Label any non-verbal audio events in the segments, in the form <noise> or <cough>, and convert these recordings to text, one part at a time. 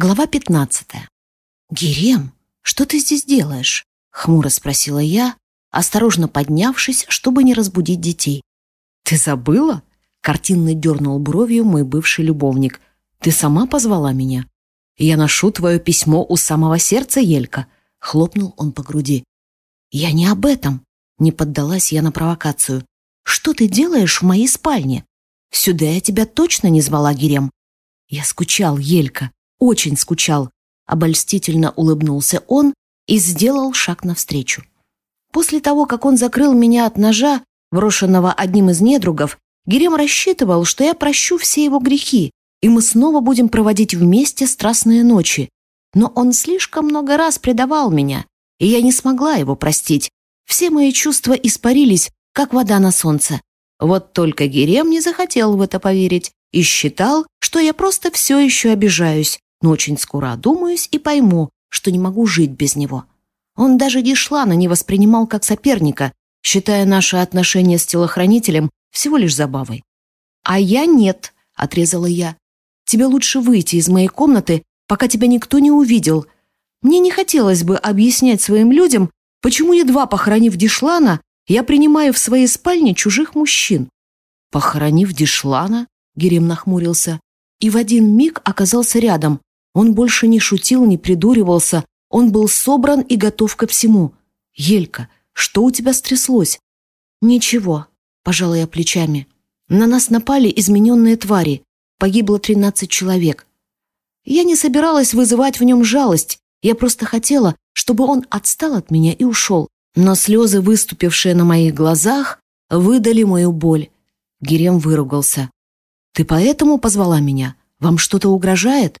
Глава 15. «Герем, что ты здесь делаешь?» — хмуро спросила я, осторожно поднявшись, чтобы не разбудить детей. «Ты забыла?» — картинно дернул бровью мой бывший любовник. «Ты сама позвала меня?» «Я ношу твое письмо у самого сердца, Елька», — хлопнул он по груди. «Я не об этом», — не поддалась я на провокацию. «Что ты делаешь в моей спальне? Сюда я тебя точно не звала, Герем». «Я скучал, Елька», очень скучал. Обольстительно улыбнулся он и сделал шаг навстречу. После того, как он закрыл меня от ножа, брошенного одним из недругов, Герем рассчитывал, что я прощу все его грехи, и мы снова будем проводить вместе страстные ночи. Но он слишком много раз предавал меня, и я не смогла его простить. Все мои чувства испарились, как вода на солнце. Вот только Герем не захотел в это поверить и считал, что я просто все еще обижаюсь, но очень скоро одумаюсь и пойму, что не могу жить без него. Он даже Дишлана не воспринимал как соперника, считая наши отношения с телохранителем всего лишь забавой. «А я нет», — отрезала я. «Тебе лучше выйти из моей комнаты, пока тебя никто не увидел. Мне не хотелось бы объяснять своим людям, почему, едва похоронив Дишлана, я принимаю в своей спальне чужих мужчин». «Похоронив Дишлана?» — Герем нахмурился. И в один миг оказался рядом, он больше не шутил, не придуривался, он был собран и готов ко всему. «Елька, что у тебя стряслось?» «Ничего», — пожала я плечами. «На нас напали измененные твари. Погибло тринадцать человек. Я не собиралась вызывать в нем жалость, я просто хотела, чтобы он отстал от меня и ушел. Но слезы, выступившие на моих глазах, выдали мою боль. Герем выругался. «Ты поэтому позвала меня? Вам что-то угрожает?»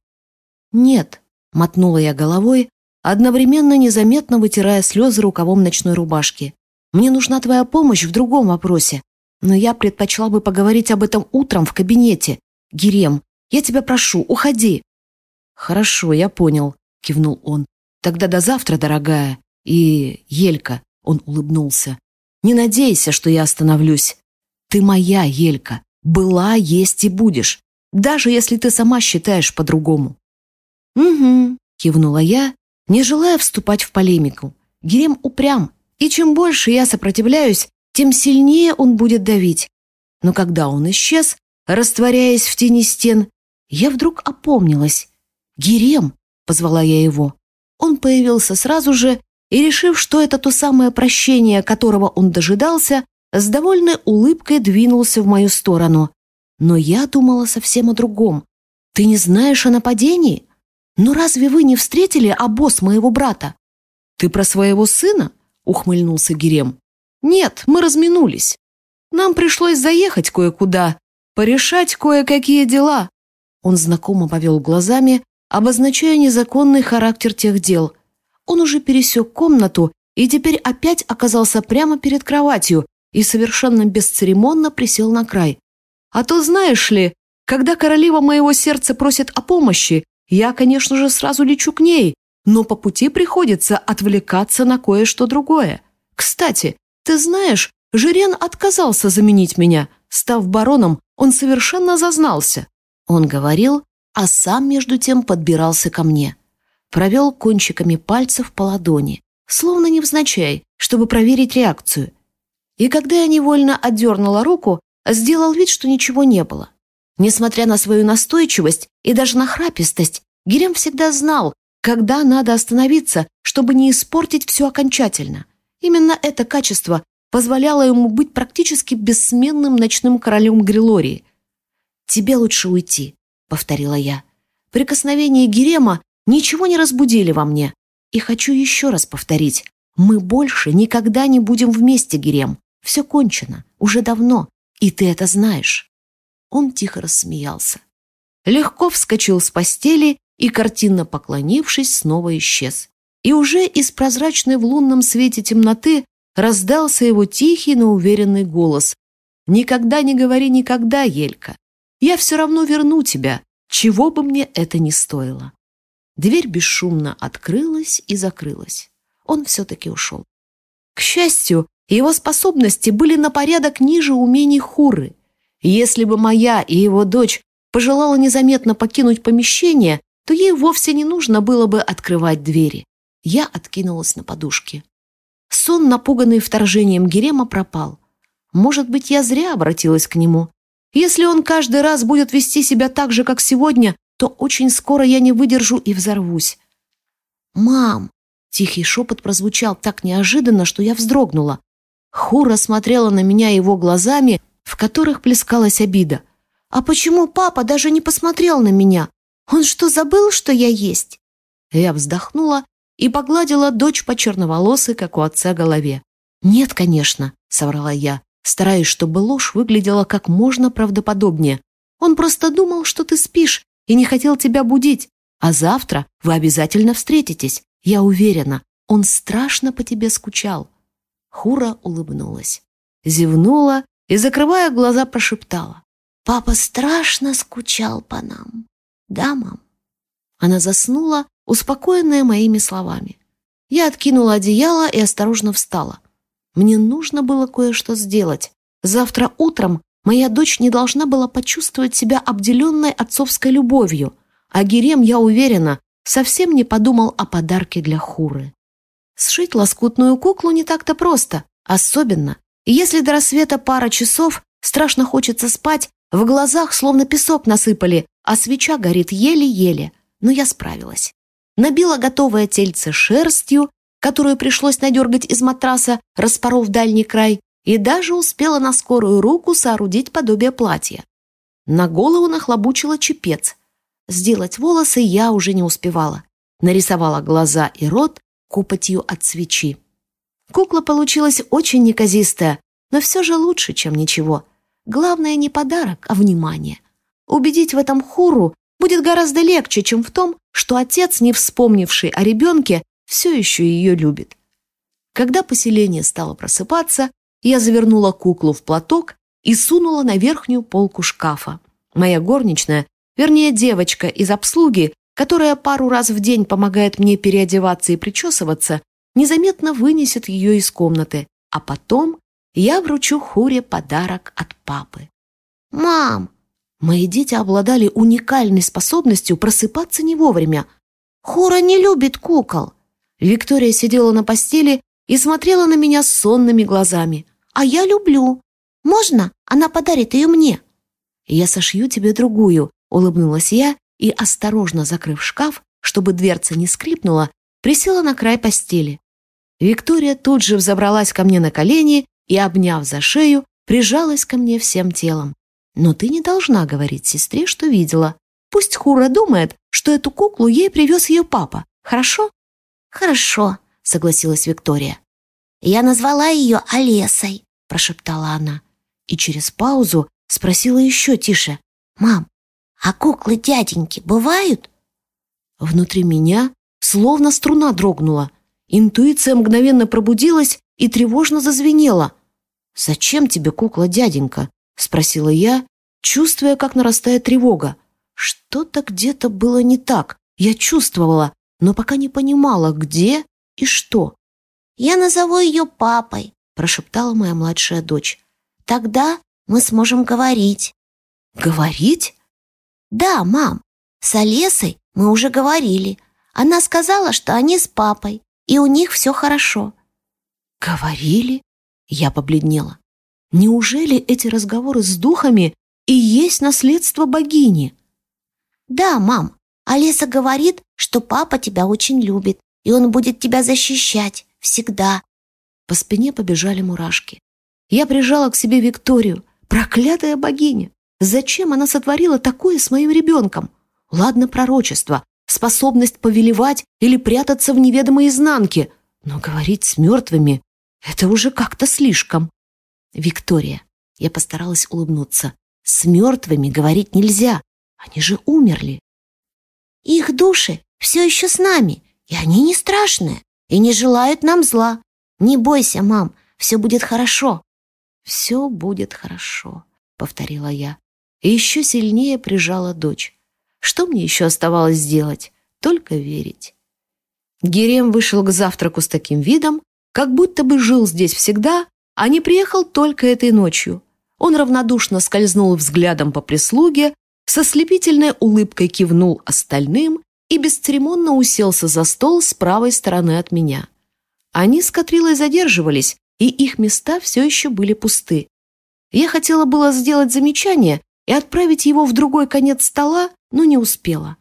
«Нет», — мотнула я головой, одновременно незаметно вытирая слезы рукавом ночной рубашки. «Мне нужна твоя помощь в другом вопросе, но я предпочла бы поговорить об этом утром в кабинете. Герем, я тебя прошу, уходи». «Хорошо, я понял», — кивнул он. «Тогда до завтра, дорогая. И, Елька», — он улыбнулся, — «не надейся, что я остановлюсь. Ты моя, Елька, была, есть и будешь, даже если ты сама считаешь по-другому». «Угу», — кивнула я, не желая вступать в полемику. Герем упрям, и чем больше я сопротивляюсь, тем сильнее он будет давить. Но когда он исчез, растворяясь в тени стен, я вдруг опомнилась. «Герем!» — позвала я его. Он появился сразу же и, решив, что это то самое прощение, которого он дожидался, с довольной улыбкой двинулся в мою сторону. Но я думала совсем о другом. «Ты не знаешь о нападении?» «Но разве вы не встретили обоз моего брата?» «Ты про своего сына?» — ухмыльнулся Герем. «Нет, мы разминулись. Нам пришлось заехать кое-куда, порешать кое-какие дела». Он знакомо повел глазами, обозначая незаконный характер тех дел. Он уже пересек комнату и теперь опять оказался прямо перед кроватью и совершенно бесцеремонно присел на край. «А то знаешь ли, когда королева моего сердца просит о помощи, я, конечно же, сразу лечу к ней, но по пути приходится отвлекаться на кое-что другое. Кстати, ты знаешь, Жирен отказался заменить меня. Став бароном, он совершенно зазнался. Он говорил, а сам между тем подбирался ко мне. Провел кончиками пальцев по ладони, словно невзначай, чтобы проверить реакцию. И когда я невольно отдернула руку, сделал вид, что ничего не было. Несмотря на свою настойчивость и даже нахрапистость, Герем всегда знал, когда надо остановиться, чтобы не испортить все окончательно. Именно это качество позволяло ему быть практически бессменным ночным королем Грилории. «Тебе лучше уйти», — повторила я. Прикосновения Герема ничего не разбудили во мне. И хочу еще раз повторить. Мы больше никогда не будем вместе, Герем. Все кончено, уже давно, и ты это знаешь. Он тихо рассмеялся. Легко вскочил с постели и, картинно поклонившись, снова исчез. И уже из прозрачной в лунном свете темноты раздался его тихий, но уверенный голос. «Никогда не говори никогда, Елька. Я все равно верну тебя, чего бы мне это ни стоило». Дверь бесшумно открылась и закрылась. Он все-таки ушел. К счастью, его способности были на порядок ниже умений Хуры. Если бы моя и его дочь пожелала незаметно покинуть помещение, то ей вовсе не нужно было бы открывать двери. Я откинулась на подушке. Сон, напуганный вторжением Герема, пропал. Может быть, я зря обратилась к нему. Если он каждый раз будет вести себя так же, как сегодня, то очень скоро я не выдержу и взорвусь. «Мам!» — тихий шепот прозвучал так неожиданно, что я вздрогнула. Хура смотрела на меня его глазами, в которых плескалась обида. «А почему папа даже не посмотрел на меня? Он что, забыл, что я есть?» Я вздохнула и погладила дочь по черноволосой, как у отца, голове. «Нет, конечно», — соврала я, стараясь, чтобы ложь выглядела как можно правдоподобнее. «Он просто думал, что ты спишь и не хотел тебя будить, а завтра вы обязательно встретитесь. Я уверена, он страшно по тебе скучал». Хура улыбнулась, зевнула и, закрывая глаза, прошептала. «Папа страшно скучал по нам. Да, мам?» Она заснула, успокоенная моими словами. Я откинула одеяло и осторожно встала. Мне нужно было кое-что сделать. Завтра утром моя дочь не должна была почувствовать себя обделенной отцовской любовью, а Герем, я уверена, совсем не подумал о подарке для Хуры. Сшить лоскутную куклу не так-то просто, особенно, если до рассвета пара часов, страшно хочется спать, в глазах словно песок насыпали, а свеча горит еле-еле. Но я справилась. Набила готовое тельце шерстью, которую пришлось надергать из матраса, распоров дальний край, и даже успела на скорую руку соорудить подобие платья. На голову нахлобучила чепец. Сделать волосы я уже не успевала. Нарисовала глаза и рот, копотью от свечи. Кукла получилась очень неказистая, но все же лучше, чем ничего. Главное не подарок, а внимание. Убедить в этом Хуру будет гораздо легче, чем в том, что отец, не вспомнивший о ребенке, все еще ее любит. Когда поселение стало просыпаться, я завернула куклу в платок и сунула на верхнюю полку шкафа. Моя горничная, вернее девочка из обслуги, которая пару раз в день помогает мне переодеваться и причесываться, незаметно вынесет ее из комнаты, а потом я вручу Хуре подарок от папы. «Мам!» Мои дети обладали уникальной способностью просыпаться не вовремя. «Хура не любит кукол!» Виктория сидела на постели и смотрела на меня сонными глазами. «А я люблю. Можно? Она подарит ее мне». «Я сошью тебе другую», — улыбнулась я и, осторожно закрыв шкаф, чтобы дверца не скрипнула, присела на край постели. Виктория тут же взобралась ко мне на колени и, обняв за шею, прижалась ко мне всем телом. «Но ты не должна говорить сестре, что видела. Пусть Хура думает, что эту куклу ей привез ее папа. Хорошо?» «Хорошо», — согласилась Виктория. «Я назвала ее Олесой», — прошептала она. И через паузу спросила еще тише. «Мам, а куклы дяденьки бывают?» Внутри меня словно струна дрогнула. Интуиция мгновенно пробудилась и тревожно зазвенела. «Зачем тебе кукла дяденька?» — спросила я, чувствуя, как нарастает тревога. Что-то где-то было не так. Я чувствовала, но пока не понимала, где и что. «Я назову ее папой», — прошептала моя младшая дочь. «Тогда мы сможем говорить». «Говорить?» «Да, мам, с Олесой мы уже говорили. Она сказала, что они с папой, и у них все хорошо». «Говорили?» Я побледнела. «Неужели эти разговоры с духами и есть наследство богини?» «Да, мам, Олеса говорит, что папа тебя очень любит, и он будет тебя защищать всегда». По спине побежали мурашки. Я прижала к себе Викторию, проклятая богиня. Зачем она сотворила такое с моим ребенком? Ладно, пророчество, способность повелевать или прятаться в неведомой изнанке, но говорить с мертвыми — это уже как-то слишком. Виктория, я постаралась улыбнуться, с мертвыми говорить нельзя, они же умерли. Их души все еще с нами, и они не страшные, и не желают нам зла. Не бойся, мам, все будет хорошо. Все будет хорошо, повторила я и еще сильнее прижала дочь. Что мне еще оставалось сделать? Только верить. Герем вышел к завтраку с таким видом, как будто бы жил здесь всегда, а не приехал только этой ночью. Он равнодушно скользнул взглядом по прислуге, со слепительной улыбкой кивнул остальным и бесцеремонно уселся за стол с правой стороны от меня. Они с Катрилой задерживались, и их места все еще были пусты. Я хотела было сделать замечание и отправить его в другой конец стола, но не успела.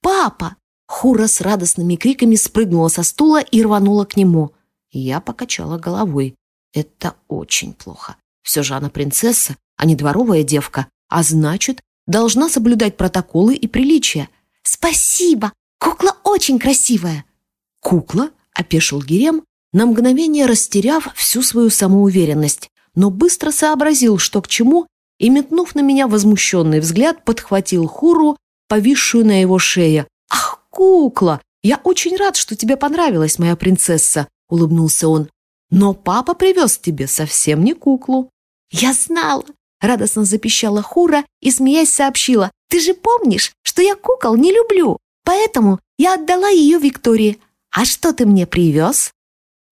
«Папа!» Хура с радостными криками спрыгнула со стула и рванула к нему. Я покачала головой. Это очень плохо. Все же она принцесса, а не дворовая девка, а значит, должна соблюдать протоколы и приличия. «Спасибо! Кукла очень красивая!» «Кукла?» — опешил Герем, на мгновение растеряв всю свою самоуверенность, но быстро сообразил, что к чему, и, метнув на меня возмущенный взгляд, подхватил Хуру, повисшую на его шее. «Ах, кукла! Я очень рад, что тебе понравилась моя принцесса!» — улыбнулся он. «Но папа привез тебе совсем не куклу». «Я знала!» — радостно запищала Хура и, смеясь, сообщила. «Ты же помнишь, что я кукол не люблю, поэтому я отдала ее Виктории. А что ты мне привез?»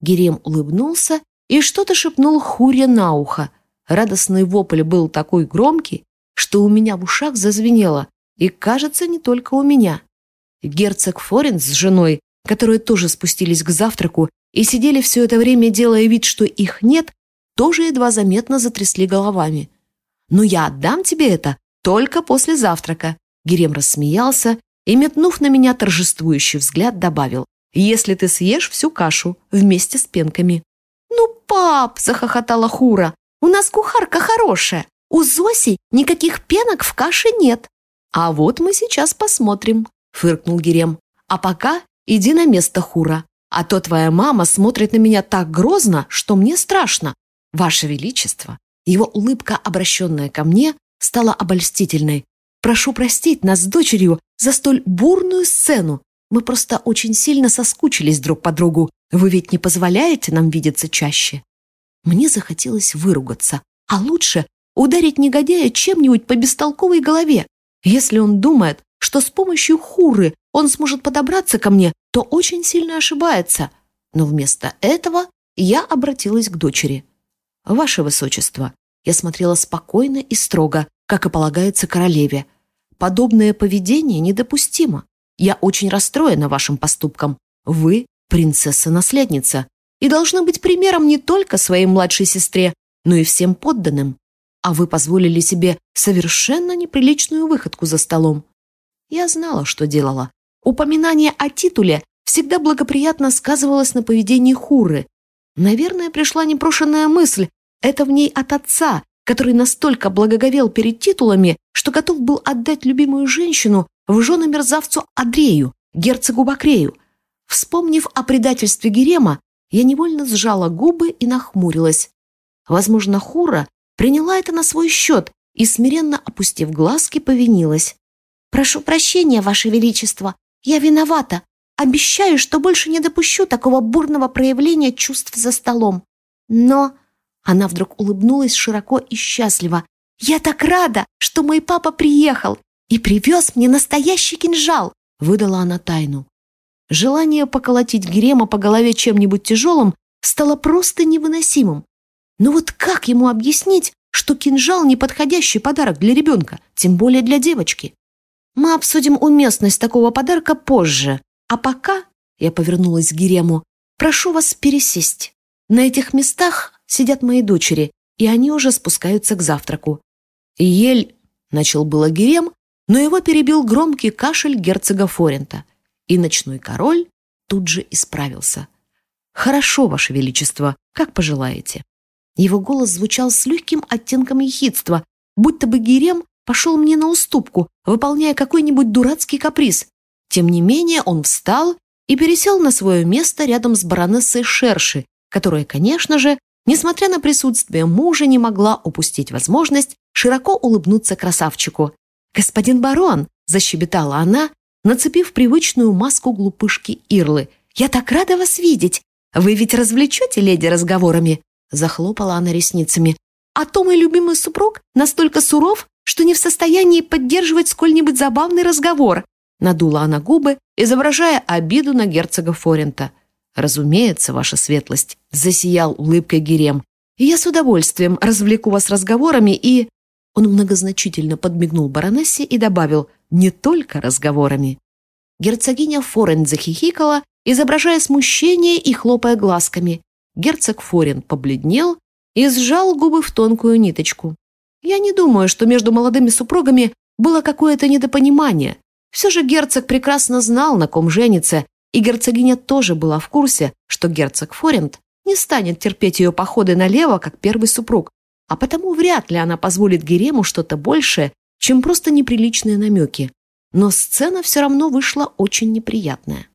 Герем улыбнулся и что-то шепнул Хуре на ухо. Радостный вопль был такой громкий, что у меня в ушах зазвенело, и, кажется, не только у меня. Герцог Форенс с женой, которые тоже спустились к завтраку и сидели все это время, делая вид, что их нет, тоже едва заметно затрясли головами. «Но я отдам тебе это только после завтрака», Герем рассмеялся и, метнув на меня торжествующий взгляд, добавил, «если ты съешь всю кашу вместе с пенками». «Ну, пап!» – захохотала Хура. «У нас кухарка хорошая. У Зоси никаких пенок в каше нет». «А вот мы сейчас посмотрим», – фыркнул Герем. «А пока иди на место, Хура, а то твоя мама смотрит на меня так грозно, что мне страшно. Ваше Величество». Его улыбка, обращенная ко мне, стала обольстительной. «Прошу простить нас с дочерью за столь бурную сцену. Мы просто очень сильно соскучились друг по другу. Вы ведь не позволяете нам видеться чаще?» Мне захотелось выругаться, а лучше ударить негодяя чем-нибудь по бестолковой голове. Если он думает, что с помощью хуры он сможет подобраться ко мне, то очень сильно ошибается. Но вместо этого я обратилась к дочери. «Ваше Высочество», я смотрела спокойно и строго, как и полагается королеве. «Подобное поведение недопустимо. Я очень расстроена вашим поступком. Вы принцесса-наследница и должны быть примером не только своей младшей сестре, но и всем подданным. А вы позволили себе совершенно неприличную выходку за столом. Я знала, что делала. Упоминание о титуле всегда благоприятно сказывалось на поведении Хуры. Наверное, пришла непрошенная мысль. Это в ней от отца, который настолько благоговел перед титулами, что готов был отдать любимую женщину в жены мерзавцу Адрею, герцогу Бакрею. Вспомнив о предательстве Герема, я невольно сжала губы и нахмурилась. Возможно, Хура приняла это на свой счет и, смиренно опустив глазки, повинилась. «Прошу прощения, Ваше Величество, я виновата. Обещаю, что больше не допущу такого бурного проявления чувств за столом. Но...» Она вдруг улыбнулась широко и счастливо. «Я так рада, что мой папа приехал и привез мне настоящий кинжал!» Выдала она тайну. Желание поколотить Грема по голове чем-нибудь тяжелым стало просто невыносимым. Но вот как ему объяснить, что кинжал – неподходящий подарок для ребенка, тем более для девочки? Мы обсудим уместность такого подарка позже. А пока, я повернулась к Герему, прошу вас пересесть. На этих местах сидят мои дочери, и они уже спускаются к завтраку. Ель, начал было Герем, но его перебил громкий кашель герцога Форента – и ночной король тут же исправился. «Хорошо, Ваше Величество, как пожелаете». Его голос звучал с легким оттенком ехидства, будто бы Герем пошел мне на уступку, выполняя какой-нибудь дурацкий каприз. Тем не менее он встал и пересел на свое место рядом с баронессой Шерши, которая, конечно же, несмотря на присутствие мужа, не могла упустить возможность широко улыбнуться красавчику. «Господин барон!» – защебетала она, нацепив привычную маску глупышки Ирлы. «Я так рада вас видеть! Вы ведь развлечете леди разговорами?» Захлопала она ресницами. «А то мой любимый супруг настолько суров, что не в состоянии поддерживать сколь-нибудь забавный разговор». Надула она губы, изображая обиду на герцога Форента. «Разумеется, ваша светлость», — засиял улыбкой Герем. «Я с удовольствием развлеку вас разговорами и...» Он многозначительно подмигнул баронессе и добавил «не только разговорами». Герцогиня Форен захихикала, изображая смущение и хлопая глазками. Герцог Форен побледнел и сжал губы в тонкую ниточку. Я не думаю, что между молодыми супругами было какое-то недопонимание. Все же герцог прекрасно знал, на ком женится, и герцогиня тоже была в курсе, что герцог Форент не станет терпеть ее походы налево, как первый супруг, а потому вряд ли она позволит Герему что-то большее, чем просто неприличные намеки. Но сцена все равно вышла очень неприятная.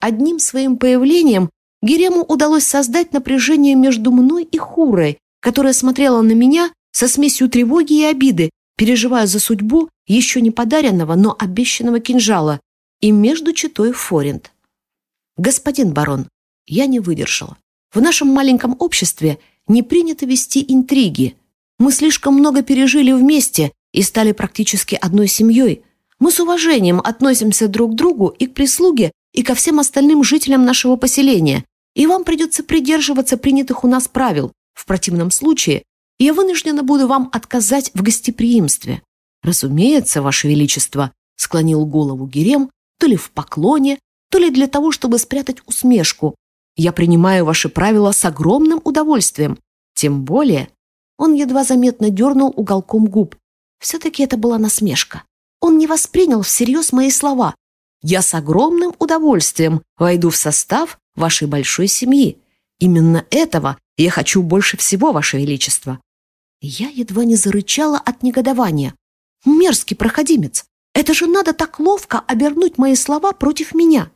Одним своим появлением Герему удалось создать напряжение между мной и Хурой, которая смотрела на меня со смесью тревоги и обиды, переживая за судьбу еще не подаренного, но обещанного кинжала, и между читой Форинт. «Господин барон, я не выдержала. В нашем маленьком обществе не принято вести интриги. Мы слишком много пережили вместе и стали практически одной семьей. Мы с уважением относимся друг к другу и к прислуге, и ко всем остальным жителям нашего поселения, и вам придется придерживаться принятых у нас правил. В противном случае я вынуждена буду вам отказать в гостеприимстве. Разумеется, Ваше Величество, склонил голову Герем, то ли в поклоне, то ли для того, чтобы спрятать усмешку. Я принимаю ваши правила с огромным удовольствием. Тем более, он едва заметно дернул уголком губ. Все-таки это была насмешка. Он не воспринял всерьез мои слова. Я с огромным удовольствием войду в состав вашей большой семьи. Именно этого я хочу больше всего, Ваше Величество». Я едва не зарычала от негодования. «Мерзкий проходимец! Это же надо так ловко обернуть мои слова против меня!»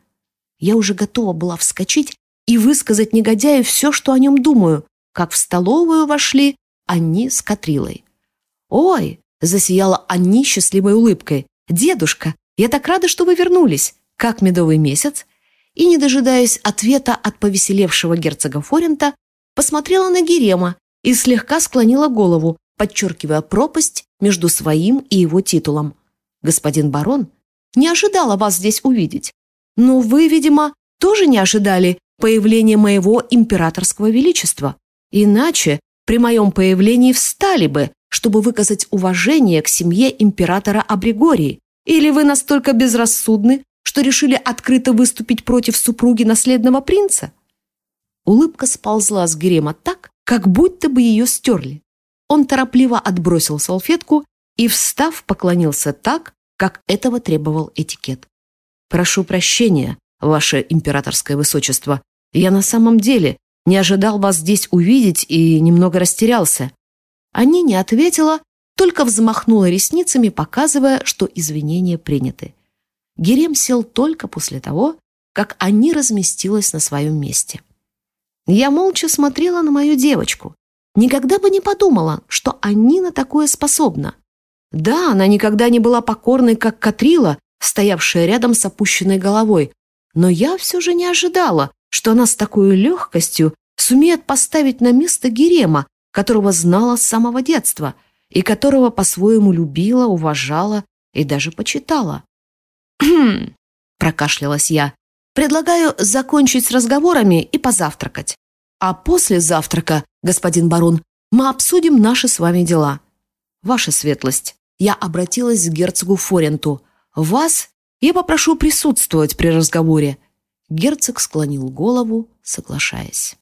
Я уже готова была вскочить и высказать негодяю все, что о нем думаю, как в столовую вошли они с Катрилой. «Ой!» — засияла они счастливой улыбкой. «Дедушка, я так рада, что вы вернулись! Как медовый месяц? И, не дожидаясь ответа от повеселевшего герцога Форента, посмотрела на Герема и слегка склонила голову, подчеркивая пропасть между своим и его титулом. «Господин барон, не ожидала вас здесь увидеть. Но вы, видимо, тоже не ожидали появления моего императорского величества. Иначе при моем появлении встали бы, чтобы выказать уважение к семье императора Абригории. Или вы настолько безрассудны, что решили открыто выступить против супруги наследного принца? Улыбка сползла с Грема так, как будто бы ее стерли. Он торопливо отбросил салфетку и, встав, поклонился так, как этого требовал этикет. «Прошу прощения, ваше императорское высочество. Я на самом деле не ожидал вас здесь увидеть и немного растерялся». Они не ответила, только взмахнула ресницами, показывая, что извинения приняты. Герем сел только после того, как Ани разместилась на своем месте. Я молча смотрела на мою девочку. Никогда бы не подумала, что Ани на такое способна. Да, она никогда не была покорной, как Катрила, стоявшая рядом с опущенной головой, но я все же не ожидала, что она с такой легкостью сумеет поставить на место Герема, которого знала с самого детства и которого по-своему любила, уважала и даже почитала. <clears throat> Прокашлялась я. «Предлагаю закончить с разговорами и позавтракать. А после завтрака, господин барон, мы обсудим наши с вами дела. Ваша светлость, я обратилась к герцогу Форенту. Вас я попрошу присутствовать при разговоре». Герцог склонил голову, соглашаясь.